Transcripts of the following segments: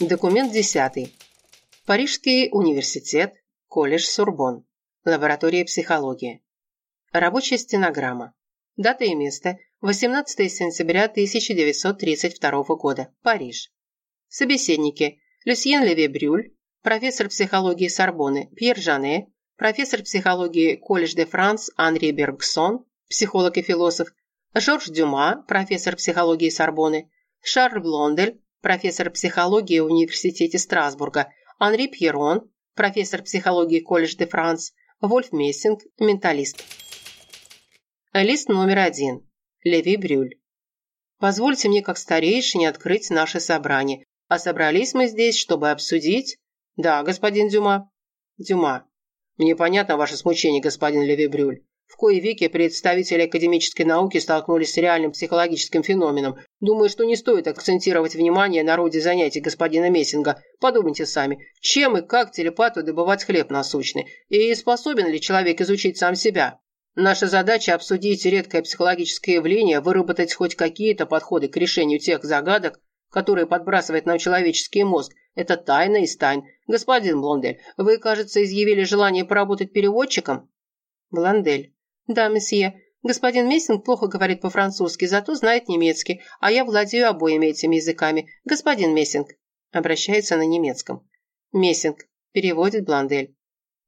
Документ 10. Парижский университет, колледж Сурбон. Лаборатория психологии. Рабочая стенограмма. Дата и место. 18 сентября 1932 года. Париж. Собеседники. Люсьен Леви Брюль, профессор психологии Сорбонны Пьер Жане, профессор психологии Колледж де Франс Анри Бергсон, психолог и философ, Жорж Дюма, профессор психологии Сорбонны, Шарль Блондель, профессор психологии в Университете Страсбурга, Анри Пьерон, профессор психологии Колледж де Франс, Вольф Мессинг, менталист. Лист номер один. Леви Брюль. Позвольте мне, как старейшине, открыть наше собрание. А собрались мы здесь, чтобы обсудить... Да, господин Дюма. Дюма. Мне понятно ваше смущение, господин Леви Брюль. В кои веки представители академической науки столкнулись с реальным психологическим феноменом. Думаю, что не стоит акцентировать внимание на роде занятий господина Мессинга. Подумайте сами, чем и как телепату добывать хлеб насущный? И способен ли человек изучить сам себя? Наша задача – обсудить редкое психологическое явление, выработать хоть какие-то подходы к решению тех загадок, которые подбрасывает нам человеческий мозг. Это тайна из тайн. Господин Блондель, вы, кажется, изъявили желание поработать переводчиком? Блондель. Да, месье. Господин Мессинг плохо говорит по-французски, зато знает немецкий, а я владею обоими этими языками. Господин Мессинг. Обращается на немецком. Мессинг. Переводит Блондель.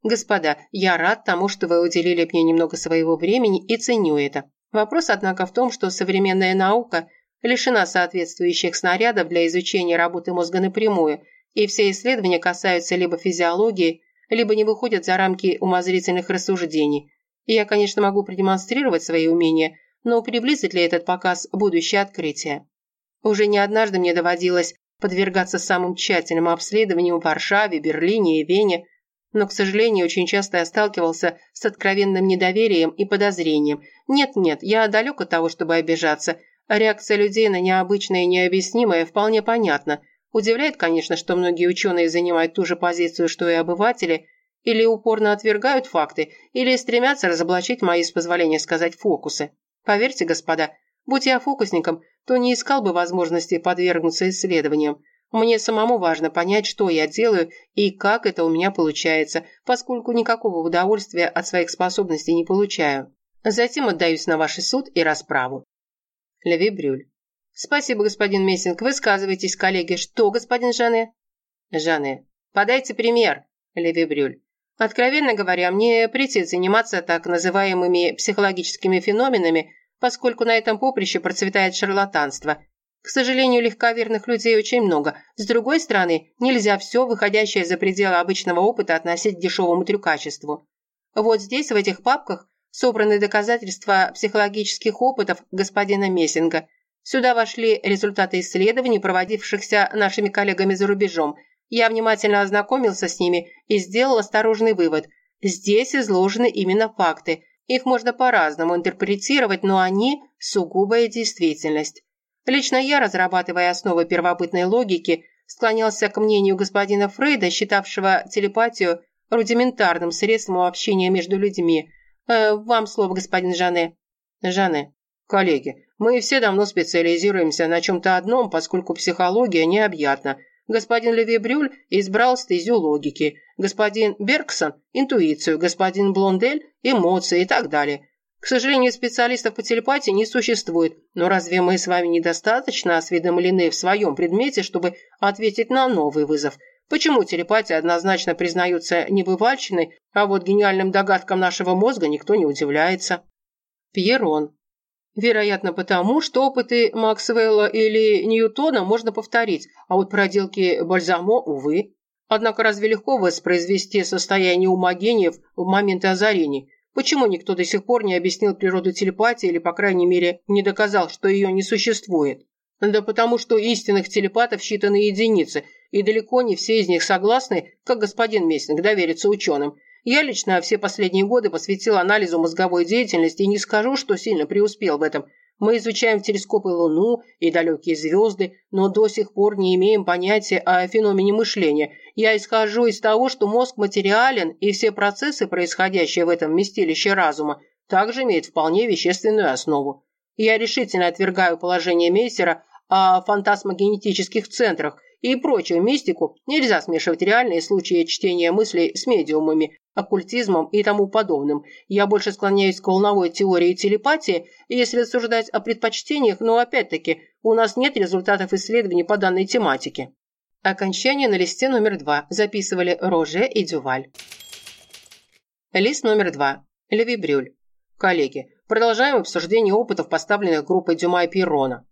Господа, я рад тому, что вы уделили мне немного своего времени и ценю это. Вопрос, однако, в том, что современная наука лишена соответствующих снарядов для изучения работы мозга напрямую, и все исследования касаются либо физиологии, либо не выходят за рамки умозрительных рассуждений. Я, конечно, могу продемонстрировать свои умения, но приблизит ли этот показ будущее открытие? Уже не однажды мне доводилось подвергаться самым тщательным обследованиям в Варшаве, Берлине и Вене, но, к сожалению, очень часто я сталкивался с откровенным недоверием и подозрением. Нет-нет, я далек от того, чтобы обижаться. Реакция людей на необычное и необъяснимое вполне понятна. Удивляет, конечно, что многие ученые занимают ту же позицию, что и обыватели, или упорно отвергают факты, или стремятся разоблачить мои, с позволения сказать, фокусы. Поверьте, господа, будь я фокусником, то не искал бы возможности подвергнуться исследованиям. Мне самому важно понять, что я делаю и как это у меня получается, поскольку никакого удовольствия от своих способностей не получаю. Затем отдаюсь на ваш суд и расправу. Леви Брюль. Спасибо, господин Мессинг. Высказывайтесь, коллеги. Что, господин Жане? Жане. Подайте пример. Леви Брюль. Откровенно говоря, мне претит заниматься так называемыми психологическими феноменами, поскольку на этом поприще процветает шарлатанство. К сожалению, легковерных людей очень много. С другой стороны, нельзя все, выходящее за пределы обычного опыта, относить к дешевому трюкачеству. Вот здесь, в этих папках, собраны доказательства психологических опытов господина Мессинга. Сюда вошли результаты исследований, проводившихся нашими коллегами за рубежом. Я внимательно ознакомился с ними и сделал осторожный вывод. Здесь изложены именно факты. Их можно по-разному интерпретировать, но они – сугубая действительность. Лично я, разрабатывая основы первобытной логики, склонялся к мнению господина Фрейда, считавшего телепатию рудиментарным средством общения между людьми. Э, вам слово, господин Жане. Жане. Коллеги, мы все давно специализируемся на чем-то одном, поскольку психология необъятна. Господин Леви Брюль избрал стезю логики, господин Бергсон – интуицию, господин Блондель – эмоции и так далее. К сожалению, специалистов по телепатии не существует, но разве мы с вами недостаточно осведомлены в своем предмете, чтобы ответить на новый вызов? Почему телепатия однозначно признается небывальщиной, а вот гениальным догадкам нашего мозга никто не удивляется? Пьерон. Вероятно, потому, что опыты Максвелла или Ньютона можно повторить, а вот проделки Бальзамо, увы. Однако разве легко воспроизвести состояние ума гениев в моменты озарений? Почему никто до сих пор не объяснил природу телепатии или, по крайней мере, не доказал, что ее не существует? Да потому что истинных телепатов считаны единицы, и далеко не все из них согласны, как господин Мессинг, довериться ученым. Я лично все последние годы посвятил анализу мозговой деятельности и не скажу, что сильно преуспел в этом – мы изучаем телескопы Луну и далекие звезды, но до сих пор не имеем понятия о феномене мышления. Я исхожу из того, что мозг материален, и все процессы, происходящие в этом вместилище разума, также имеют вполне вещественную основу. Я решительно отвергаю положение Мейсера о фантасмогенетических центрах и прочую мистику, нельзя смешивать реальные случаи чтения мыслей с медиумами, оккультизмом и тому подобным. Я больше склоняюсь к волновой теории телепатии, если рассуждать о предпочтениях, но опять-таки у нас нет результатов исследований по данной тематике. Окончание на листе номер два записывали Роже и Дюваль. Лист номер два. Леви Брюль. Коллеги, продолжаем обсуждение опытов, поставленных группой Дюма и Пирона.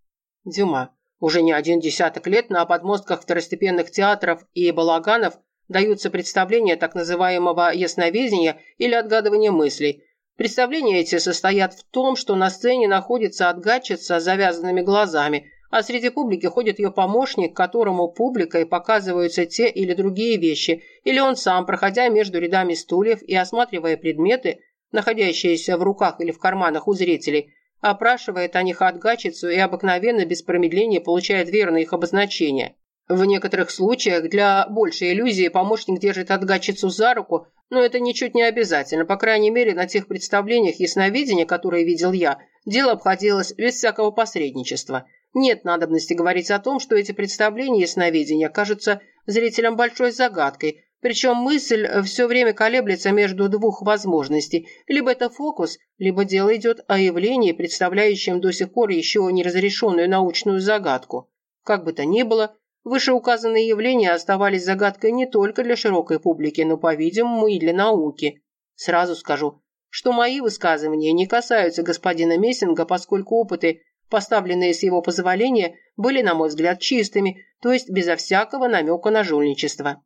Дюма. Уже не один десяток лет на подмостках второстепенных театров и балаганов даются представления так называемого ясновидения или отгадывания мыслей. Представления эти состоят в том, что на сцене находится отгадчица с завязанными глазами, а среди публики ходит ее помощник, которому публикой показываются те или другие вещи, или он сам, проходя между рядами стульев и осматривая предметы, находящиеся в руках или в карманах у зрителей, опрашивает о них отгачицу и обыкновенно без промедления получает верное их обозначение. В некоторых случаях для большей иллюзии помощник держит отгачицу за руку, но это ничуть не обязательно. По крайней мере, на тех представлениях ясновидения, которые видел я, дело обходилось без всякого посредничества. Нет надобности говорить о том, что эти представления ясновидения кажутся зрителям большой загадкой, причем мысль э, все время колеблется между двух возможностей. Либо это фокус, либо дело идет о явлении, представляющем до сих пор еще неразрешенную научную загадку. Как бы то ни было, вышеуказанные явления оставались загадкой не только для широкой публики, но, по-видимому, и для науки. Сразу скажу, что мои высказывания не касаются господина Мессинга, поскольку опыты, поставленные с его позволения, были, на мой взгляд, чистыми, то есть безо всякого намека на жульничество.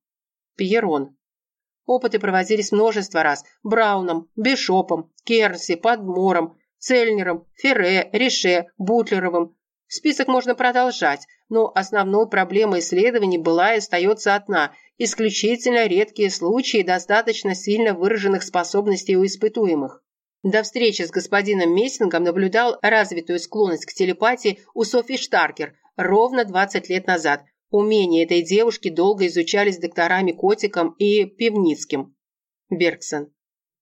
Пьерон. Опыты проводились множество раз Брауном, Бишопом, Кернси, Подмором, Цельнером, Ферре, Рише, Бутлеровым. Список можно продолжать, но основной проблемой исследований была и остается одна – исключительно редкие случаи достаточно сильно выраженных способностей у испытуемых. До встречи с господином Мессингом наблюдал развитую склонность к телепатии у Софи Штаркер ровно 20 лет назад, Умения этой девушки долго изучались докторами Котиком и Пивницким. Бергсон.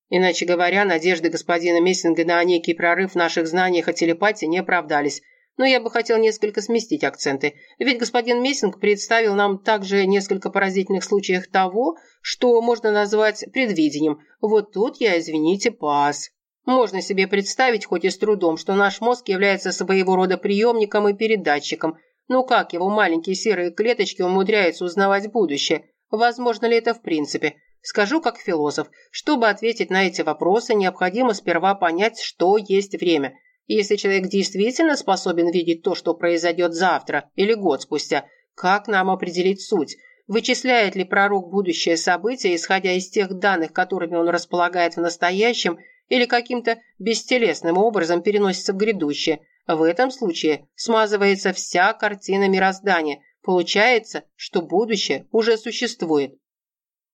Иначе говоря, надежды господина Мессинга на некий прорыв в наших знаниях о телепатии не оправдались. Но я бы хотел несколько сместить акценты. Ведь господин Мессинг представил нам также несколько поразительных случаев того, что можно назвать предвидением. Вот тут я, извините, пас. Можно себе представить, хоть и с трудом, что наш мозг является своего рода приемником и передатчиком – ну как его маленькие серые клеточки умудряются узнавать будущее? Возможно ли это в принципе? Скажу как философ. Чтобы ответить на эти вопросы, необходимо сперва понять, что есть время. Если человек действительно способен видеть то, что произойдет завтра или год спустя, как нам определить суть? Вычисляет ли пророк будущее событие, исходя из тех данных, которыми он располагает в настоящем, или каким-то бестелесным образом переносится в грядущее? В этом случае смазывается вся картина мироздания. Получается, что будущее уже существует.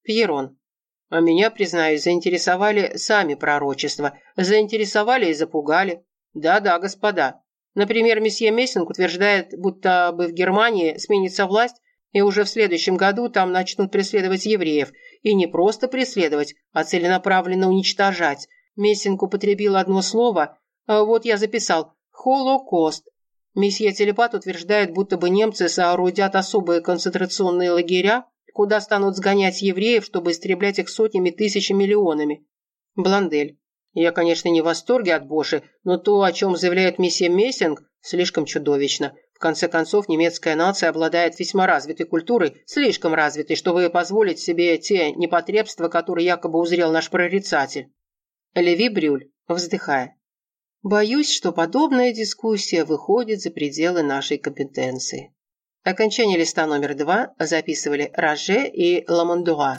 Пьерон. А меня, признаюсь, заинтересовали сами пророчества. Заинтересовали и запугали. Да-да, господа. Например, месье Мессинг утверждает, будто бы в Германии сменится власть, и уже в следующем году там начнут преследовать евреев. И не просто преследовать, а целенаправленно уничтожать. Мессинг употребил одно слово, а вот я записал Холокост. Месье Телепат утверждает, будто бы немцы соорудят особые концентрационные лагеря, куда станут сгонять евреев, чтобы истреблять их сотнями тысяч миллионами. Бландель. Я, конечно, не в восторге от Боши, но то, о чем заявляет месье Мессинг, слишком чудовищно. В конце концов, немецкая нация обладает весьма развитой культурой, слишком развитой, чтобы позволить себе те непотребства, которые якобы узрел наш прорицатель. Леви Брюль, вздыхая. Боюсь, что подобная дискуссия выходит за пределы нашей компетенции. Окончание листа номер два записывали Роже и Ламандуа.